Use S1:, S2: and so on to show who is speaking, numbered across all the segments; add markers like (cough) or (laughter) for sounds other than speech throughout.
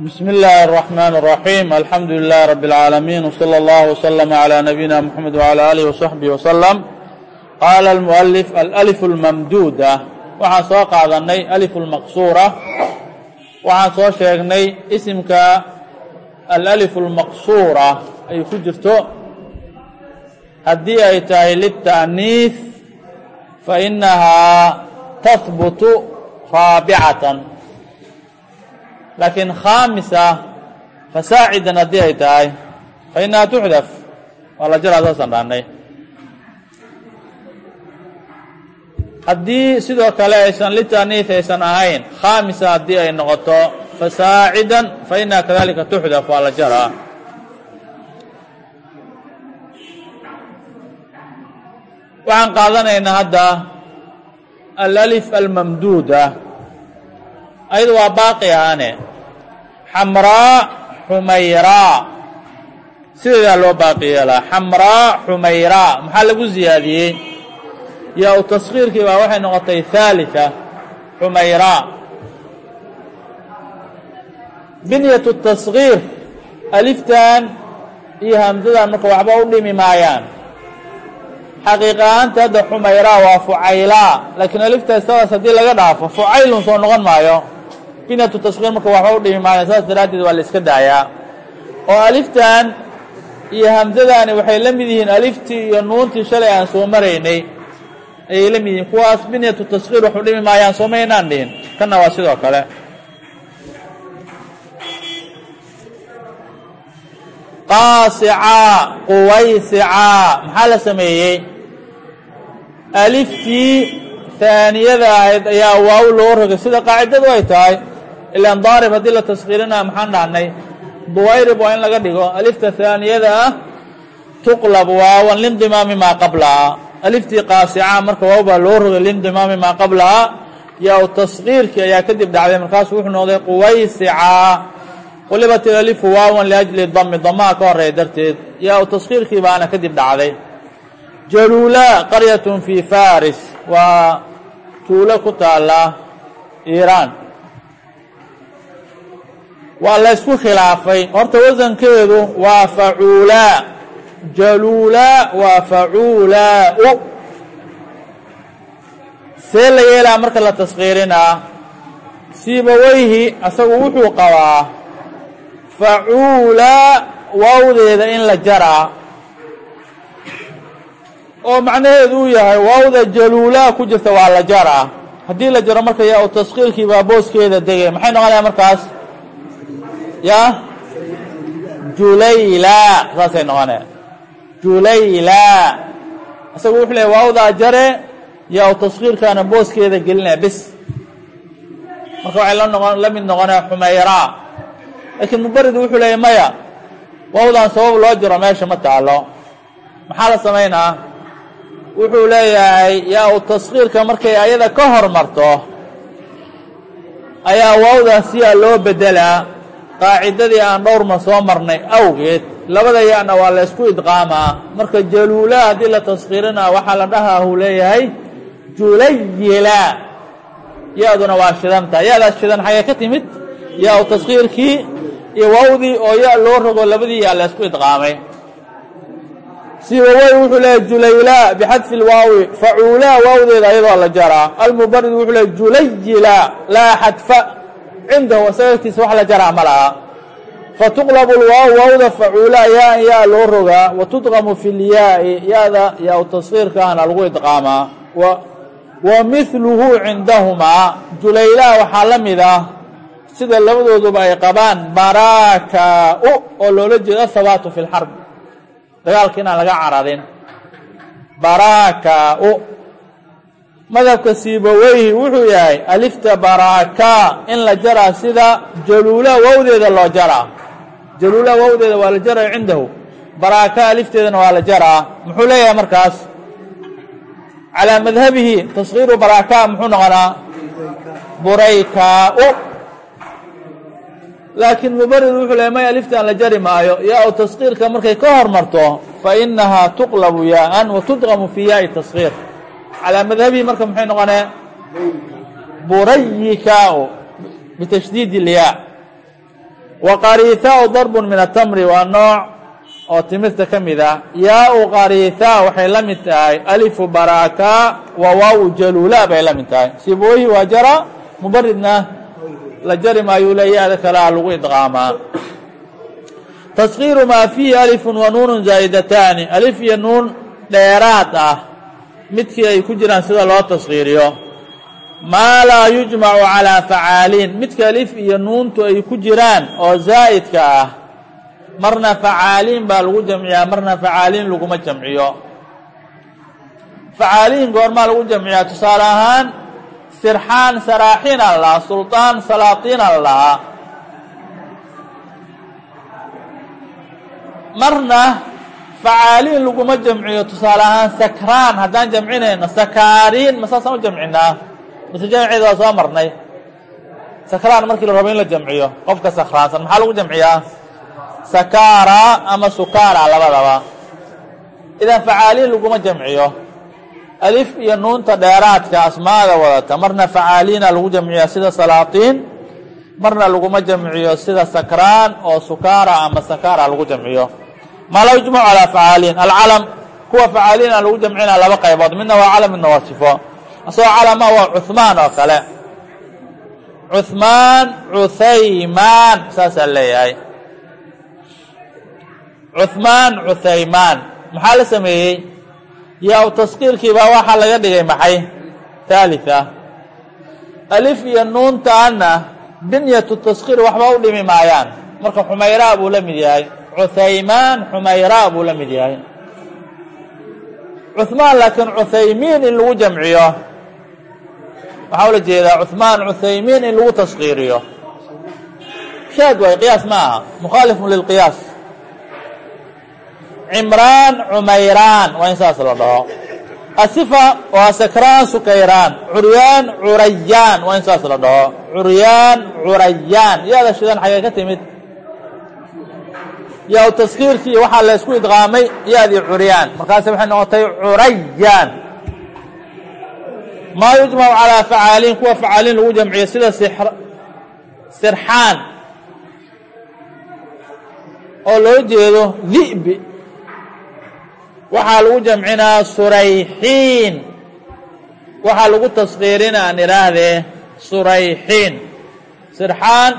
S1: بسم الله الرحمن الرحيم الحمد لله رب العالمين وصلى الله وسلم على نبينا محمد وعلى آله وصحبه وسلم قال المؤلف الألف الممدودة waxaan soo qaadanay ألف المqصورة waxaan soo sheegnay isimka الألف المqصورة ay ku jirto haddii ay tahay للتأنيiث فإنahaa تhبت raaبعة laakiin khaamisa fasaacidan haddii ay tahay fa inaha tuxdaf waa la jaraa saasaan dhahnay haddii sidoo kale aysan litaniif aysan ahayn khaamisa haddii ay noqoto fasaacidan fa inaha kadalika tuxdaf waa la jaraa waxaan qaadanaynaa hadda alalif almamduuda ayadu waa baaqi xamraa xumayraa sideedaa loo baaqi yeelaa. Xamraa xumayraa maxaa lagu ziyaadiyey? Yaa u taskhiirkii baa waxay noqotay haaliثa xumayraa binyatu taskhiir aliftan iyo hamsadan marka waxba u dhimi maayaan. Xaqiiq ahaanta hadda xumayraa waa fucaylaa laakiin alifta istadaas haddii laga dhaafo fucaylun soo noqon maayo binyatu taskhiir marka waxba u dhimi maayo saas daraaddeed waa la iska daayaa. Oo aliftan iyo hamsadani waxay la mid yihiin aliftii iyo nuuntii shalay aan soo maraynay. Ayay la mid yihiin kuwaas binyatu taskhiir wax u dhimi maayaan soo maynaan dhihin. Kanna waa sidoo kale. Qaasicaa quwaysicaa maxaa la sameeyey? Aliftii haaniyada ahayd ayaa waaw loo rogay. Sida qaacidadu ay tahay ilaan daarib haddii la taskhiirinaya maxaan dhahnay duwayrib waa in laga dhigo alifta haaniyada ah tuqlab waawan lindimaami maa qablaha aliftii qaasica marka waaw baa loo rogay lindimaami maa qablaha yaa u taskhiirkii ayaa kadib dhacday markaasuu wuxuu noqday quwaysicaa qulibat ilalifu waawan liajli dami damaha ka horreeya darteed yaa u taskhiirkii baana kadib dhacday jaluula qaryatun fii faris waa tuulo ku taala iiraan waa la ysku khilaafay. Horta wasankeedu waa facuulaa jaluulaa waa facuulaa-u see la yeelaa marka la taskhiirinaa siibaweyhi asagu wuxuu qabaa facuulaa waawdeeda in la jaraa. Oo macnaheedu uu yahay waawda jaluulaa ku jirta waa la jaraa. Haddii la jaro marka yaa u taskhiirkii baa booskeeda degay. Maxay noqonaya markaas ya? Julayla. Saasay noqonee julayla. Isagu wuxuu leeay waawdaa jare yaa u taskhiirkaana booskeeda gelinaya bis. Marka waxay la noqon la mid noqonaya xumayraa laakiin mubarid wuxuu leeyay maya waawdan sabab loo jiro meesha ma taalo maxaa la samaynaa? Wuxuu leeyahay yaa u taskhiirka markay ayada ka hormarto ayaa waawdaa siyaa loo bedelaa qaacidadii aan dhowrma soo marnay awgeed labada yana waa la ysku idqaamaa. Marka jaluula haddii la taskhiirinaa waxaa la dhahaa uu leeyahay julayila ya-duna waa shidanta ya-daas shidan xagee ka timid yaa u taskhiirkii iyo waawdii oo ya loo rogo labadii yaa la ysku idqaamay. Siwawey wuxuu leeyahy julayla bixadfi lwaawi facuulaa waawdeeda ayadoo la jaraa. Almubarid wuxuu leey julayila laa xadfa cindahu asagagtiisa wax la jaraa ma laha. Fatuqlabu lwaaw waawda facuulaa yaan yaa loo rogaa. Wa tudqamu fi lyaai ya-da yaa u lagu idqaamaa wa mihluhu cindahumaa julayla waxaa la mid ah sida labadooduba ay qabaan baraaka-u oo loola jeedo athabaatu fi lxarb dagaalka inaan laga caradin baraaka-u madhabka siibaweyhi wuxuu yahay alifta baraka in la jaraa sida jaluula wawdeeda loo jaraa. Jaluula wawdeeda waa la jaraya cindahu. Baraka alifteedana waa la jaraa. Muxuu leeyahay markaas? Calaa madhabihi taskhiiru baraka muxuu noqonaa? Burayka-u laakiin mubarid wuxuu leeyahy may aliftan la jari maayo. Yaa u markay ka hormarto fa inahaa tuqlabu yaaan wa tudqamu fi yaai taskhiir calaa madhabihi marka maxay noqonee burayika-u bitashdiid ilyaa wa qariithaau darbun min atamri waa nooc oo timirta ka mid ah. Yaa-u qariithaa waxay la mid tahay alifu baraka wa waaw jalula bay la mid tahay. Sibooyihi waa jara mubaridna la jari maayuu leeyaada kalea lagu idqaamaa taskiiru maa fiihi alifun wa nuunun zaa'idataani alif iyo nuun dheeraad ah midkii ay ku jiraan sida loo taskiiriyo maa laa yujmacu calaa facaaliin midka alif iyo nuuntu ay ku jiraan oo zaa'idka ah marna facaaliin baa lagu jamciyaa marna facaaliin laguma jamciyo. Facaaliin goormaa lagu jamciyaa? Tusaale ahaan sirxaan saraaxiin aan lahaa sulطaan salaatiin aan marna facaaliin laguma jamciyo tusaale ahaan sakraan haddaan jamcinayno sakaariin ma saasaan u jamcinaa mise jamceeda waa soo marnay? Sakraan markii la rabo in la jamciyo qofka sakraansan maxaa lagu jamciyaa? Sakaara ama sukaara labadaba. Idan facaaliin laguma jamciyo alif iyo nuunta dheeraadka asmaada wadata marna facaaliina lagu jamciyaa sida salaatiin marna laguma jamciyo sida sakraan oo sukaara ama sakaara lagu jamciyo maa laa yujmacu calaa facaaliin alcalam kuwa facaaliina lagu jamcinaa laba qaybood. Midna waa calam midna waa sifo. Asagoo calama waa cuhmaan oo kale. Cuhmaan cuthaymaan saasaa leeyahay. Cuhmaan cuthaymaan. Maxaa la sameeyey? Yaa taskiirkiibaa waxaa laga dhigay maxay? Haalitha alif iyo nuuntaana binyatu taskiir waxba u dhimi maayaan. Marka xumayraa buu la mid yahay cuthaymaan xumayraa buu la mid yahay. Cuhmaan laakiin cuthaymiin in lagu jamciyo waxaa ula jeedaa cuhmaan cuthaymiin in lagu taskiiriyo shaad waay qiyaas ma aha. Mukhaalifun lilqiyaas cimraan cumayraan waa in saas asifa waa sakraan sukayraan. Curyaan curayaan waa in saas la dhaho. Curyaan shidan xagee yaa taskiirkii waxaa la ysku idqaamay yaadii curyaan markaase waxay noqotay curayaan maa yujmacu calaa facaaliin kuwa facaaliin lagu jamciyo sida sirxaan oo loo jeedo di'bi waxaa lagu jamcinaa surayxiin. Waxaa lagu taskiirina aan idhaahdee surayxiin. Sirxaan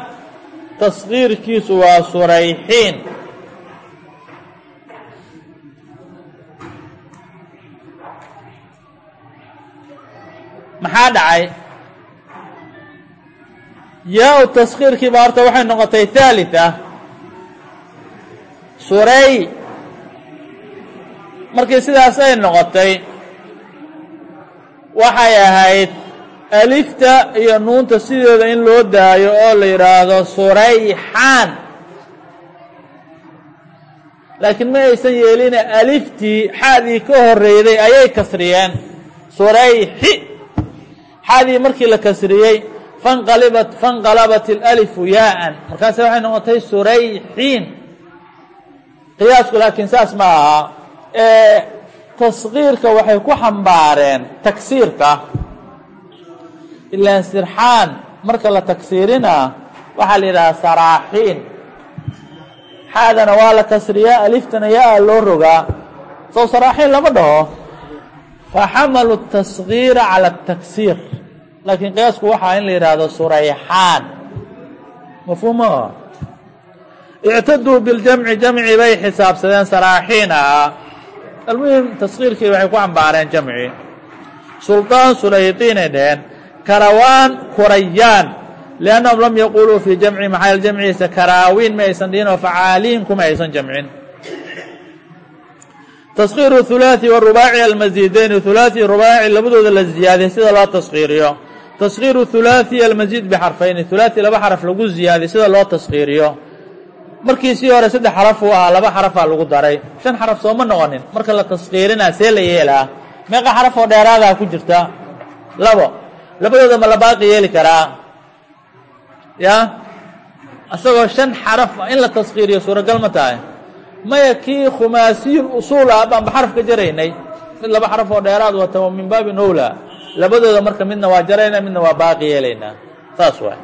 S1: taskiirkiisu waa surayxiin maxaa dhacay? Yaa-u taskiirkiiba horta waxay noqotay haalitha suray. Markii sidaas ay noqotay waxay ahayd alifta iyo nuunta sideeda in loo daayo oo la yidhaahdo surayxaan laakiin ma aysan yeelina aliftii xaadii ka horreyday ayay kasriyeen. Surayxi xaadii markii la kasriyey fanqalabat alalifu yaa'an markaase waxay noqotay surayxiin qiyaasku laakiin saas ma aha. Taskiirka waxay ku xambaareen tagsiirka ilaan sirxaan. Marka la tagsiirina waxaa la yidhahaa saraaxiin. Xaadana waa la kasriyaa aliftana yaa loo rogaa sow saraaxiin lama dhaho. Faxamalu taskiira cala ataksiir laakiin qiyaasku waxaa in la yidhaahdo surayxaan. Mafhuuma ictaduu biljamci jamci bay xisaabsadeen saraaxiin ahaa almuhim taskiirkii waxay ku cambaareen jamci. Suldaan sulayqiinay dheheen karawaan kurayaan liannahum lam yaquluu fii jamci maxaa jamciisa karaawiin ma aysan dhihin oo facaaliin kuma aysan jamcin. Taskiiru hulaaثi warubaaci almasiideyni hulaaثi rubaaci labadooda la ziyaadiy sida loo taskiiriyo taskiiru hulaaثi almasiid bixarfayni. Hulaaثi laba xaraf lagu ziyaadiy sida loo taskiiriyo markiisii hore saddex xaraf uu ahaa laba xarafaa lagu daray. Shan xaraf sooma noqonin. Marka la taskiirinaa see la yeelaa. Meeqa xaraf oo dheeraadaa ku jirta. Labo. Labadooda ma la baaqi yeeli karaa. Ya? Isagoo shan xaraf in la taskiiriyo suuragal ma tahay. Maya kii khumaasiyul usuul ah baanba xaraf ka jaraynay. Mid laba xaraf oo dheeraad wata wa min baabin owla labadooda marka midna waa jaraynaa midna waa baaqi yeelaynaa saas waay.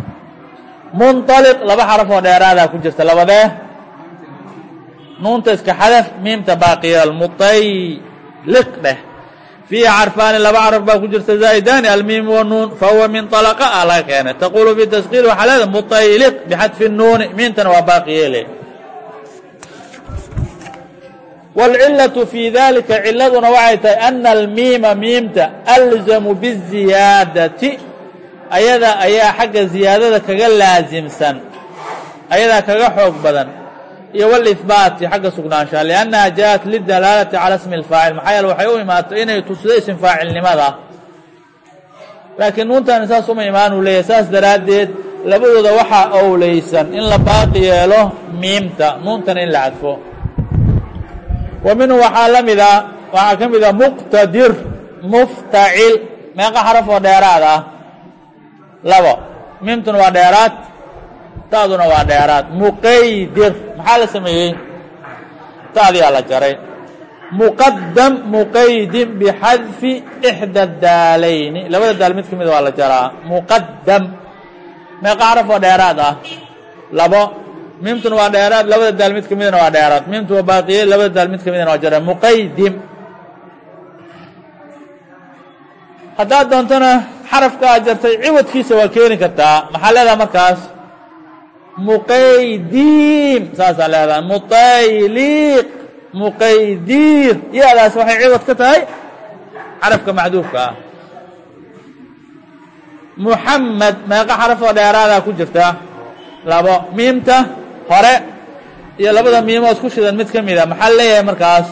S1: Munطaliq laba xaraf oo dheeraadaa ku jirta labadee. Nuunta iska xadaf miimta baaqiyeel mutayliq dheh. Fiihi xarfaani laba xaraf baa ku jirta zaa'idaani almiim wanuun fahuwa min طalaqa a laga keenay. Taquulu fi taskiir waxaa leeda mutayliq bixadfi nuuni miimtana waa baaqiyeele wاlcilaة fii dalika ciladuna waxay tahay ana almiima miimta alzamu biziyaadati ayada ayaa xagga ziyaadada kaga laasimsan ayadaa kaga xoog badan iyo wاlihbaati xagga sugnaanshaha liannaha jaءat lidalaalati cala smi اlfaacil maxaa yeele waxay u imaato inay tusido isim faacilnimada laakiin nuuntaani saas uma imaan uu leeyahy saas daraaddeed labadooda waxaa owleysan in la baaqi yeelo miimta nuuntana in la cadfo wa minhu waxaa la mida waxaa ka mid a muqtadir muftacil. Meeqa xaraf oo dheeraad ah. Labo. Miimtuna waa dheeraad ta'duna waa dheeraad. Muqaydir. Maxaa la sameeyey? Ta'diyaa la jaray. Muqadam muqaydin bixadfi ixda daalayni. Labada daal mid ka mida waa la jaraa. Muqadam meeqa xaraf oo dheeraad ah. Labo miimtuna waa dheeraad labada daal mid ka midana waa dheeraad miimtu waa baaqiye labada daal mid ka midana waa jara muqaydim haddaad doontona xarafka aad jartay ciwadkiisa waa keeni kartaa maxaa leedaha markaas muqaydiim saasaa leedaha mutayliq muqaydiir yaadaas waxay ciwad ka tahay xarafka macduufka ah muxamed meeqa xaraf oo dheeraadaa ku jirta labo miimta hore iyo labada miimood ku shidan mid ka mida maxaa leeyahay markaas?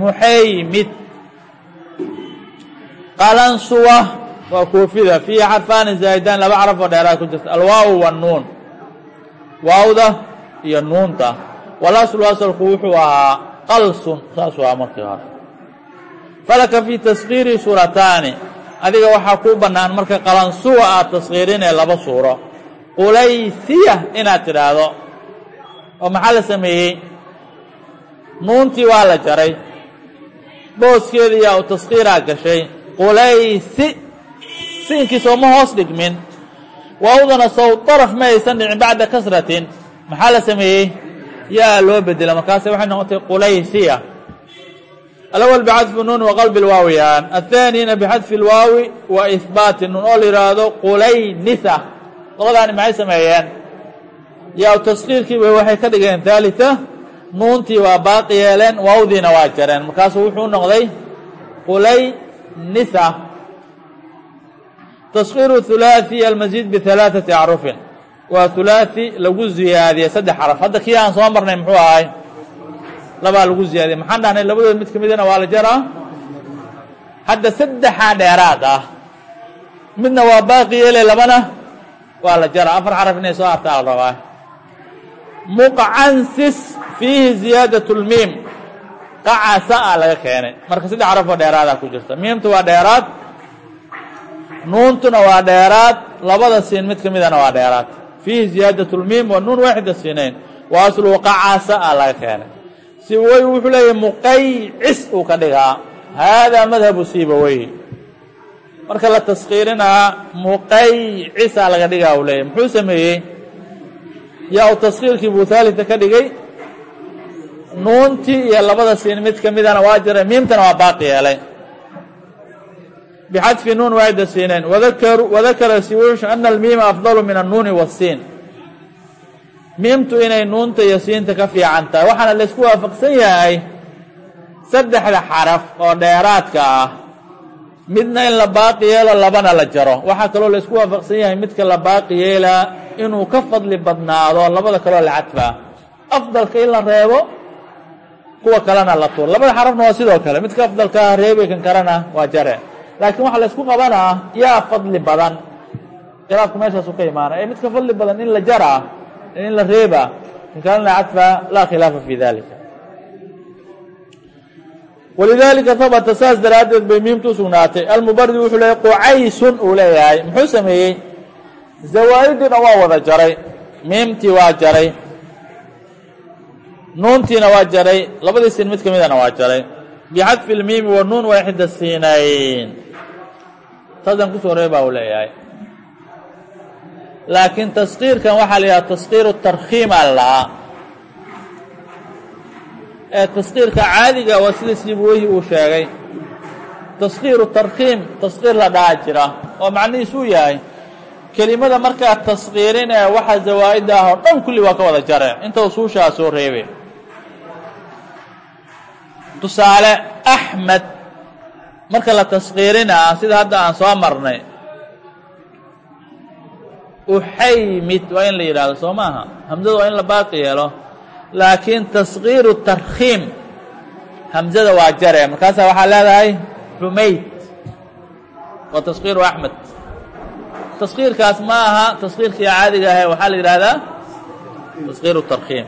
S1: Muxaymid qalansuwa waa koofida fiihi xarfaani zaa'idaan laba xaraf oo dheeraad ku jirta. Alwaaw wanuun waawda iyo nuunta. Walaslu asalku wuxuu ahaa qalsun. Saasuu ahaa markii hore. Falaka fii taskiiri suurataani. Adiga waxaa kuu bannaan marka qalansuwa aad taskiirinee laba suuro. Qulaysiya inaad tidhaahdo oo maxaa la sameeyey? Nuuntii waa la jaray. Booskeedii yaa u taskiiraa gashay. Qulaysi siinkii sooma hoos dhigmin. Waawdana sow daraf ma aysan dhicin bacda kasratin. Maxaa la sameeyey? Yaa loo bedela markaase waxay noqotay qulaysiya. Alawal bixadfi nuun wa qalbi lwaawiyaan. Athaaniyna bixadfi lwaawi wa ihbaati nuun oo la yidhaahdo qulaynisa labadaani maxay sameeyeen yaa taskiirkiiba waxay ka dhigeen haalita nuuntii waa baaqi yeeleen waawdiina waa jareen markaasuu wuxuu noqday qulaynisa taskiiru hulaaثi almasiid bihalaaثati acrufin waa hulaaثi lagu ziyaadiyey saddex xaraf hadda kii aan soo marnay muxuu ahay labaa lagu ziyaadiyey maxaan dhahnay labadood mid ka midana waa la jaraa hadda saddexaa dheeraad ah midna waa baaqi yeele labana waa la jaraa afar xaraf inay soo hartaa la rabaa muqcansis fiihi ziyaadat اlmiim qacasa ah laga keenay. Marka saddex carafoo dheeraadaa ah ku jirta. Miimtu waa dheeraad. Nuuntuna waa dheeraad. Labada siin mid ka midana waa dheeraad. Fiihi ziyaadat اlmiim waa nuun waaxida siinayn. Wa asluhu qacasa ah laga keenay. Sibawey wuxuu leeyahy muqaycis uu ka dhigaa. Haadaa madhabu sibawey marka la taskiirinaa muqaycisaa laga dhigaa uu leeyahy muxuu sameeyey? Yaa u taskiirkii buu haalita ka dhigay. Nuuntii iyo labada siin mid ka midana waa jiray miimtana waa baaqi yeelay bxadfi nuun waaxida siinayn. Wadakara siwuushu ana almiima afdalu min annuuni waasiin miimtu inay nuunta iyo siinta ka fiican tahay. Waxaana laysku waafaqsan yahay saddexda xaraf oo dheeraadka ah midna in la baaqi yeelo labana la jaro. Waxaa kaloo laysku waafaqsan yahay midka la baaqi inuu ka fadli badnaado labada kaloo la cadfaa. Afdalka in la reebo kuwa kalena la tuur. Labada xarafna waa sidoo kale. Midka afdalkaa reebay kan kalena waa jare. Laakiin waxaa laysku qabanaa yaa fadli badan. Khilaafku meeshaasu ka imaana. Ee midka fadli badan in la jaraa in la reebaa in kalena la cadfaa laa khilaafa fi dalika walidaalika habata saas daraaddeed bay miimtu u sugnaatay almubardi wuxuu leeyahy qucaysun uu leeyahay muxuu sameeyey zawaa'idiina waa wada jaray miimtii waa jaray nuuntiina waa jaray labadii siin mid ka midana waa jaray bixadfi lmiimi wa nuun waaxida siinayn saasaan ku soo reebaa uu laakiin taskiirkan waxaa la yidhaha taskiiru dhahaa ee taskiirka caadiga waa sida siibweyhi uu sheegay. Taskiiru tarkhiim taskiir la dhaha jira oo macnihiis uu yahay kelimada markaad taskiirin ee waxa zawaa'idda ah oo dhan kulli waa ka wada jare. Inta usuushaa soo reebe. Tusaale axmed marka la taskiirinaa sida hadda aan soo marnay uxaymid waa in la yidhahdo soo maaha? Hamzada waa in la baaqi yeelo laakiin taskiiru tarkhiim. Hamzada waa jare. Markaasaa waxaa leedahay xumayd waa taskiiru axmed. Taskiirkaas ma aha taskiirkii caadiga ahe. Waxaa la yidhahdaa taskiiru tarkhiim.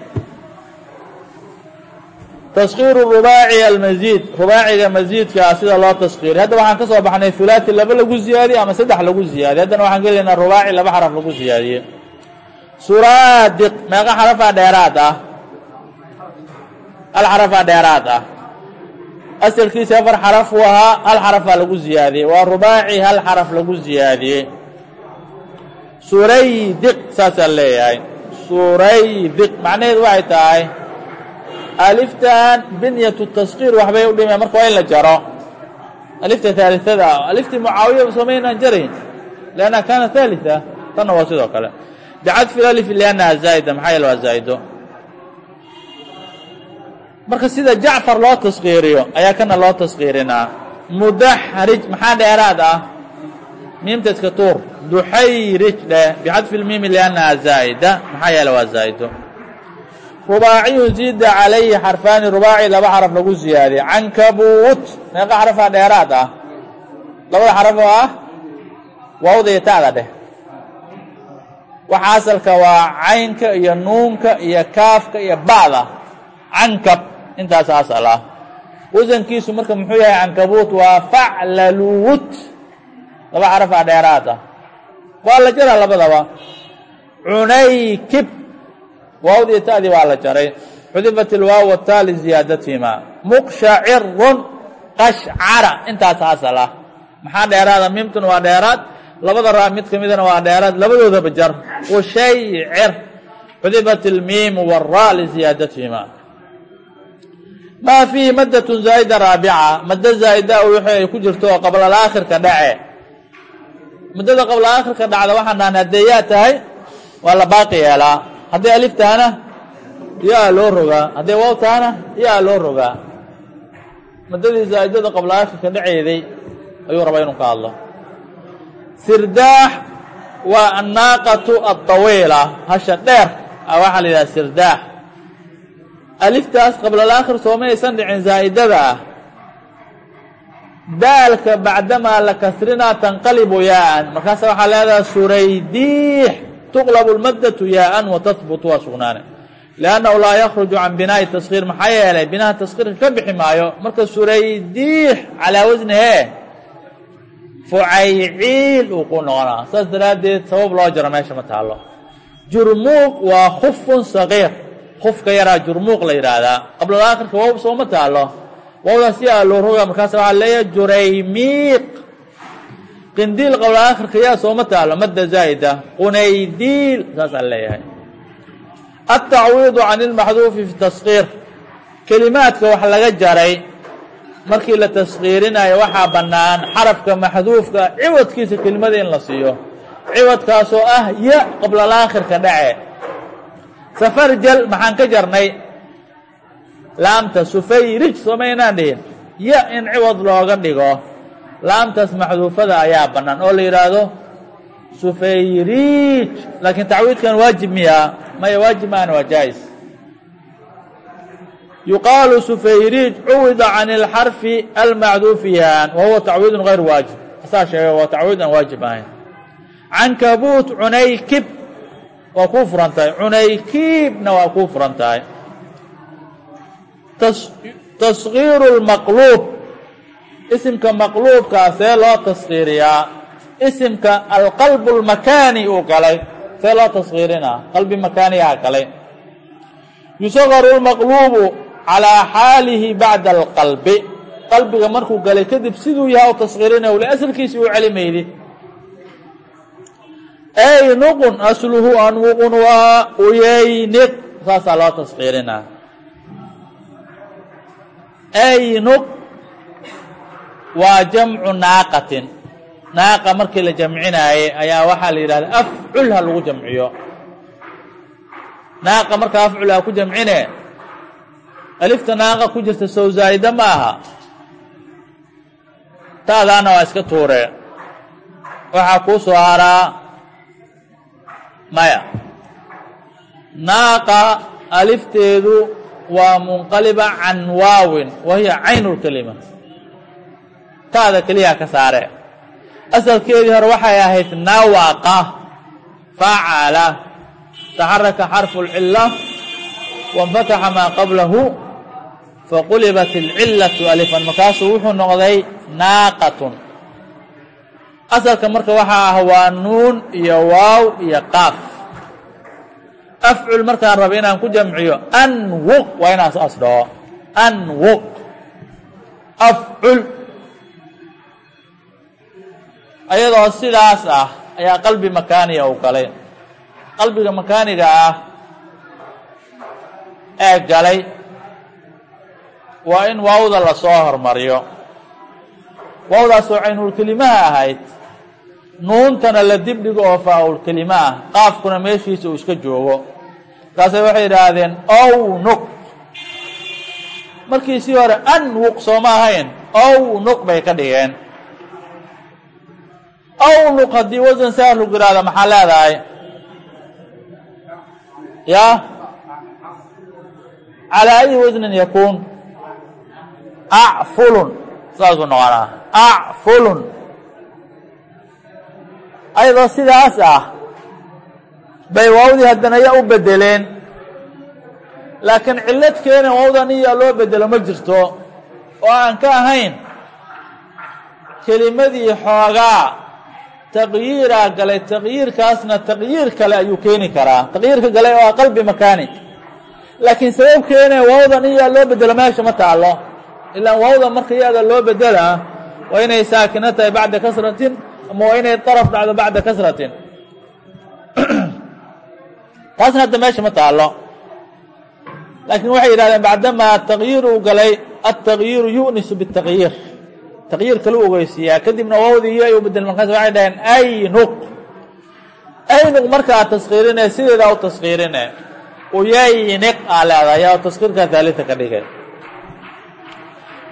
S1: Taskiiru rubaaci almasiid rubaaciga masiidkaa sida loo taskiiriy hadda waxaan ka soo baxnay hulaati laba lagu ziyaadiye ama saddex lagu ziyaadiye haddana waxaan gelaynaa rubaaci laba xaraf lagu ziyaadiye suraadiq. Meeqa xarafaa dheeraad ah hal xarafaa dheeraad ah asalkiisa afar xaraf uu ahaa hal xarafaa lagu ziyaadiyey waa rubaaci hal xaraf lagu ziyaadiyey suraydiq saasaa leeyahay suraydiq macnaheedu waxay tahay aliftan binyatu taskiir waxbay u dhimeen marka waa in la jaro alifta haaliada ah aliftii mucaawiya samaynaan jarayn liannaha kaana haalia tanna waa sidoo kale bicadfi alif liannaha zaa'ida maxaa yeele waa zaa'ido marka sida jacfar loo taskiiriyo ayaa kana loo taskiirinaa mudaxrij maxaa dheeraad ah? Miimta iska tuur. Duxayrij dheh bicadfi lmiimi liannaha zaa'ida maxaa yeele waa zaa'ido. Rubaaciyun ziida calayhi xarfaani rubaaci laba xaraf lagu ziyaadiye cankabuut meeqa xarafaa dheeraad ah. Labada xaraf oo ah waawda ta'da dheh waxa asalka waa caynka iyo nuunka iyo kaafka iyo ba'da. Cankab intaas asal ah wasankiisu marka muxuu yahay cankabuut waa faclaluut laba xarafaa dheeraad ah. Waa la jaraa labadaba. Cunaykib waawd iyo ta'dii waa la jaray. Xudifat ilwaaw wataa liziyaadatihimaa muqshacirun qashcara. Intaas asal ah maxaa dheeraada miimtuna waa dheeraad. Labada raa mid ka midana waa dheeraad. Labadoodaba jar. Qushaycir xudifat ilmiimu wara liziyaadatihimaa maa fiihi maddatun zaa'ida raabica maddo zaa'ida wixii ay ku jirto oo qablalaakhirka dhace muddada qablalaakhirka dhacda waxaan dhahnay haddee yaa tahay waa la baaqi yeelaa hadday alif tahana yaa loo rogaa hadday waaw tahana yaa loo rogaa muddadii zaa'idada qablalaakhirka dhaceeday ayuu rabaa inuu ka hadlo sirdaax waa annaaqatu addawiila hasha dheer waxaa la sirdaax aliftaas qablalaakhir sooma aysan dhicin zaa'idada ah. Daalka bacdamaa la kasrinaa tanqalibu yaa'an. Markaasa waxaa leedaha suraydiix tuqlabu lmaddatu yaa'an wa tahbutu waa sugnaane. Liannahu laa yakhruju can binaa'i taskiir maxaa yeelay binaha taskiirka ka bixi maayo marka suraydiix calaa wasnihee fucayciil uu ku noqonaa. Saas daraaddeed sabab loo jaro meesha ma taallo. Jurmuuq waa khufun sagiir qofka yaraa jurmuuq la yidhaahdaa qablalaakhirka waaw sooma taalo waawdaas yaa loo roga markaas waxaa leeyahay juraymiiq. Qindiil qablalaakhirka yaa sooma taalo madda zaa'ida qunaydiil saasaan leeyahay. Altacwiidu can ilmaxduufi fi taskiir kelimaadka wax laga jaray markii la taskiirinayo waxaa bannaan xarafka maxduufka ciwadkiisa kelimada in la siiyo. Ciwadkaasoo ah ya qablalaakhirka dhace safarjal maxaan ka jarnay laamta sufayrij soomaynaan dhihin ya in ciwad looga dhigo laamtaas maxduufada ayaa bannaan oo la yidhaahdo sufayriij laakiin tacwiidkan waajib miyaa maya waajib maana waa jaa'is yuqaalu sufayriij cuwida can اlxarfi almacduufi yahan wa huwa tacwiidun غayr waajib asaa sheega waa tacwiid aan waajib ahayn cankabuut waa kuu furan tahay cunaykiibna waa kuu furan tahay taskiiru lmaqluub isimka maqluubkaa see loo taskiiriyaa isimka alqalbu lmakaani uu galay. See loo taskiirinaa qalbi makaaniyaa galay. Yusagaru lmaqluubu calaa xaalihi bacda alqalbi. Qalbiga markuu galay kadib siduu yahay u taskiirina weli asalkiisi uu celimaydi aynuqun asluhu anwuqun waa uyayniq saasaa loo taskiirinaa aynuq waa jamcu naaqatin. Naaqa markii la jamcinaaye ayaa waxaa la yidhahda afcul ha lagu jamciyo. Naaqa markaa afcul ha ku jamcine alifta naaqa ku jirta sow zaa'ida ma aha taadaana waa iska tuure. Waxaa kuu soo maya naaqa alifteedu waa munqaliba can waawin wa hiya caynu lkelima taada keliyaa ka saare asalkeedii hore waxay ahayd nawaqa facala taxaraka xarfu اlcila waاnfataxa maa qablahu faqulibat اlcilatu alifan markaasuu wuxuu noqday naaqatun asalka marka waxaa ah waa nuun iyo waaw iyo qaaf. Afcul markaan raba inaan ku jamciyo anwuq waa inaan saas dhaho anwuq. Afcul. Ayadoo sidaas ah ayaa qalbi makaaniga u galay. Qalbiga makaaniga ah ee galay waa in waawda la soo hormariyo waawdaasoo caynulkelimaha ahayd nuuntana la dibdhigo oo faa-ulkelima ah qaafkuna meeshiisa uu iska joogo. Markaasay waxay yidhaahdeen ownuk markiisii hore anwuq sooma ahayn ownuk bay ka dhigeen. Awnuq haddii wasan saar lagu yidhahdo maxaa leedahay? Ya? Calaa ayi wasnin yakuun. Acfulun saasuu noqonaa acfulun. Ayadoo sidaas ah bay waawdii haddana ya u bedeleen laakiin cillad keena waawdan iya loo bedelo ma jirto. Oo aan ka ahayn kelimadii xoogaa taqyiiraa galay taqyiirkaasna taqyiir kale ayuu keeni karaa. Taqyiirka galay oo qalbi makaani. Laakiin sabab keene waawdan iyaa loo bedelo meesha ma taalo ilaa waawda marka iyada loo bedelaa waa inay saakino tahay bacda kasratin ama waa inay daraf dhacdo bacda kasratin. (clears throat) Taasna meesha ma taalo laakiin waxay yidhahdeen bacdamaa taqyiir uu galay altaqyiiru yu'nisu bitaqyiir taqyiir kalu ogeysiiyaa. Kadibna waawdii iyo ay u bedel markaas waxay dhaheen aynuq aynuq markaa taskiirine sideedaa u taskiirine uyayniq aa leedahay yaa taskiirkaa haalita ka dhigay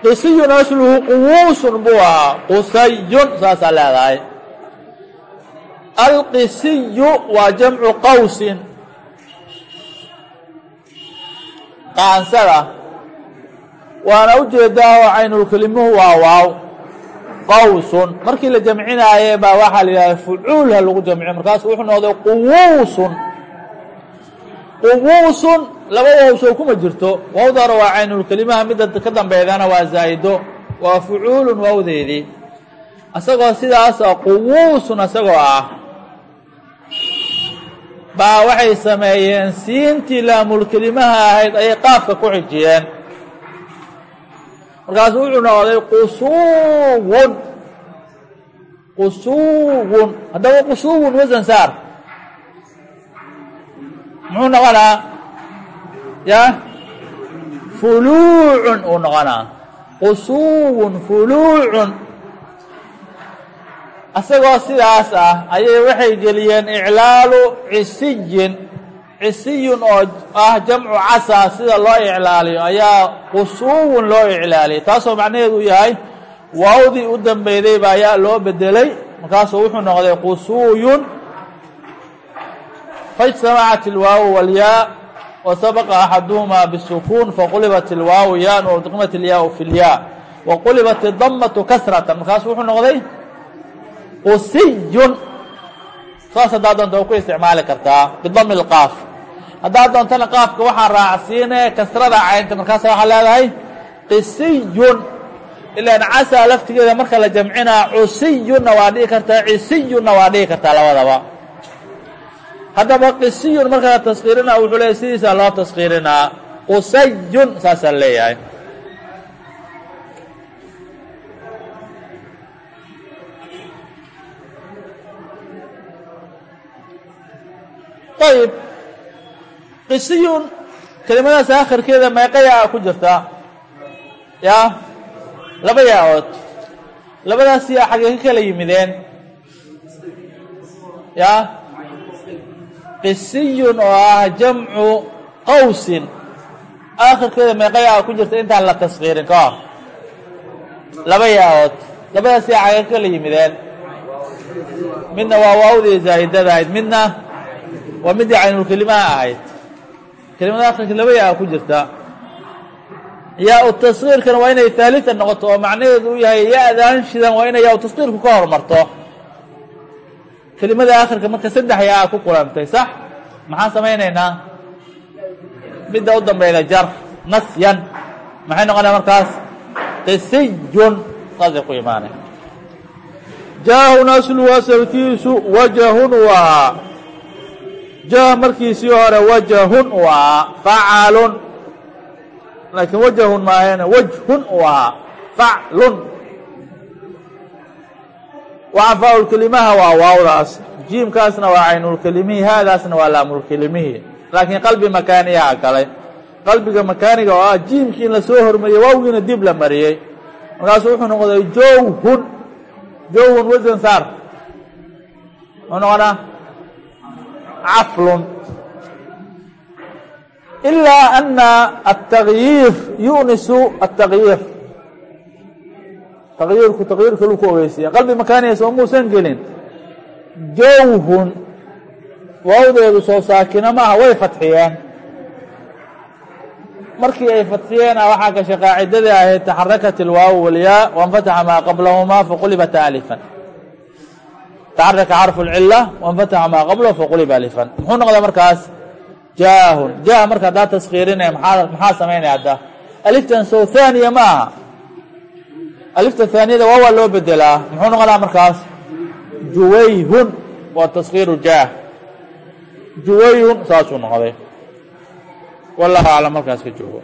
S1: qisiyun asluhu quwuusun buu ahaa qusayun saasaa leedahay alqisiyu waa jamcu qawsin. Qaansada waana u jeedaa oo caynulkelimuhu waa waaw qawsun. Markii la jamcinaaye baa waxaa la yidhahda fucuulha lagu jamciyo markaasu wuxuu noqday laba wawsow kuma jirto wawda hore waa caynulkelimaha midda ka dambeydana waa zaa'ido waa fucuulun wawdeedii isagoo sidaasa quwuusun isagoo ah baa waxay sameeyeen siintii laamulkelimaha ahayd ayay qaafka ku xijiyeen. Markaasu wuxuu noqday qusuwun qusuwun haddaba qusuwun wasan saar. Muxuu noqonaa ya? Fuluucun uu noqonaa qusuubun fuluucun asagoo sidaas ah ayay waxay geliyeen iclaalu cisiyin cisiyun oo ah jamcu casa sida loo iclaaliyo ayaa qusuubun loo iclaaliyay taasoo macnaheedu yahay waawdii u dambeydaybaa ayaa loo bedelay markaasuu wuxuu noqday qusuuyun fajtamacat ilwaaw walyaa wasabaqa axaduhuma bالsukuun faqulibat اlwaawu yan udqimat اlyaau fi اlyaa waqulibat اdamatu kasratan markaasu wuxuu noqday qusiyun saas haddaa doonta waa ku isticmaali kartaa bidami اlqaaf haddaa doontana qaafka waxaa raacsiine kasrada caynta markaas waxaa leedahay qisiyun ilaan casaa laftigeeda marka la jamcinaa cusiyunna waa dhihi kartaa cisiyunna waa dhihi kartaa labadaba haddaba qisiyun la taskiirina wuxuu leeyahy sidiisaa loo taskiirinaa qusayun saasaa leeyahay. Ayib qisiyun kelimadaas aakhirkeeda meeqa yaa ku jirta. Yaa laba yaa-ood labadaas yaa xaggee ka kala yimideen. Yaa qisiyun oo ah jamcu qawsin. Aakhirkeeda meeqa yaa ku jirta intaan la taskiirin ka hor. Laba yaa-ood labadaas yaa ka kala yimideen. Midna waa waawdii zaa'idada ahayd midna waa midii caynulkelimaha ahayd. Kelimada akhirka laba yaa ku jirta. Yaa u taskiirkana waa inay haalitan noqoto oo macnaheedu u yahay ya-daan shidan waa inay yaa u taskiirku ka hormarto kelimada akhirka marka saddex yaa ku kulantay sax? Maxaan samaynaynaa? Midda u dambayda jar nasyan maxay noqonaya markaas? Qisiyun saasay ku imaanay jaahun asluhu asalkiisu wajahun waa. Jah markiisii hore wajahun u ahaa facalun laakiin wajahun maahane wajhun u ahaa faclun wacafaaulkelimaha waa waawdaas. Jiimkaasna waa caynulkelimihi haadaasna waa laamulkelimihi. Laakiin qalbi makaaniyaha galay. Qalbiga makaaniga oo ah jiimkii in la soo hormariyey waawgiina dib la mariyey. Markaasu wuxuu noqday jowhun jowhun wasan saar. Muxuu noqonaa caflun. Ilaa ana atagyiir yunisu atagyiir tagyiirku tagyiir kalu ku ogeysiya qalbi makaaniya muusan gelin jowhun waawdeedu soo saakina maaha way fatxiyeen markii ay fatxiyeena waxaa gashay qaacidadii ahayd taxarakat اlwaaw walyaa wanfataxa maa qablahumaa faqulibat alifan taxaraka xarfu اlcila wanfataxa maa qablahu faquliba alifan muxuu noqdaa markaas jaahun jah marka haddaa taskiirinaya maxaa samaynaya hadda aliftan sow haaniya ma aha alifta haaniyada waa waa loo bedelaa. Muxuu noqonaa markaas? Juwayhun waa taskiiru jaah. Juwayhun saasuu noqday. Wallahu aclam markaas ka joogo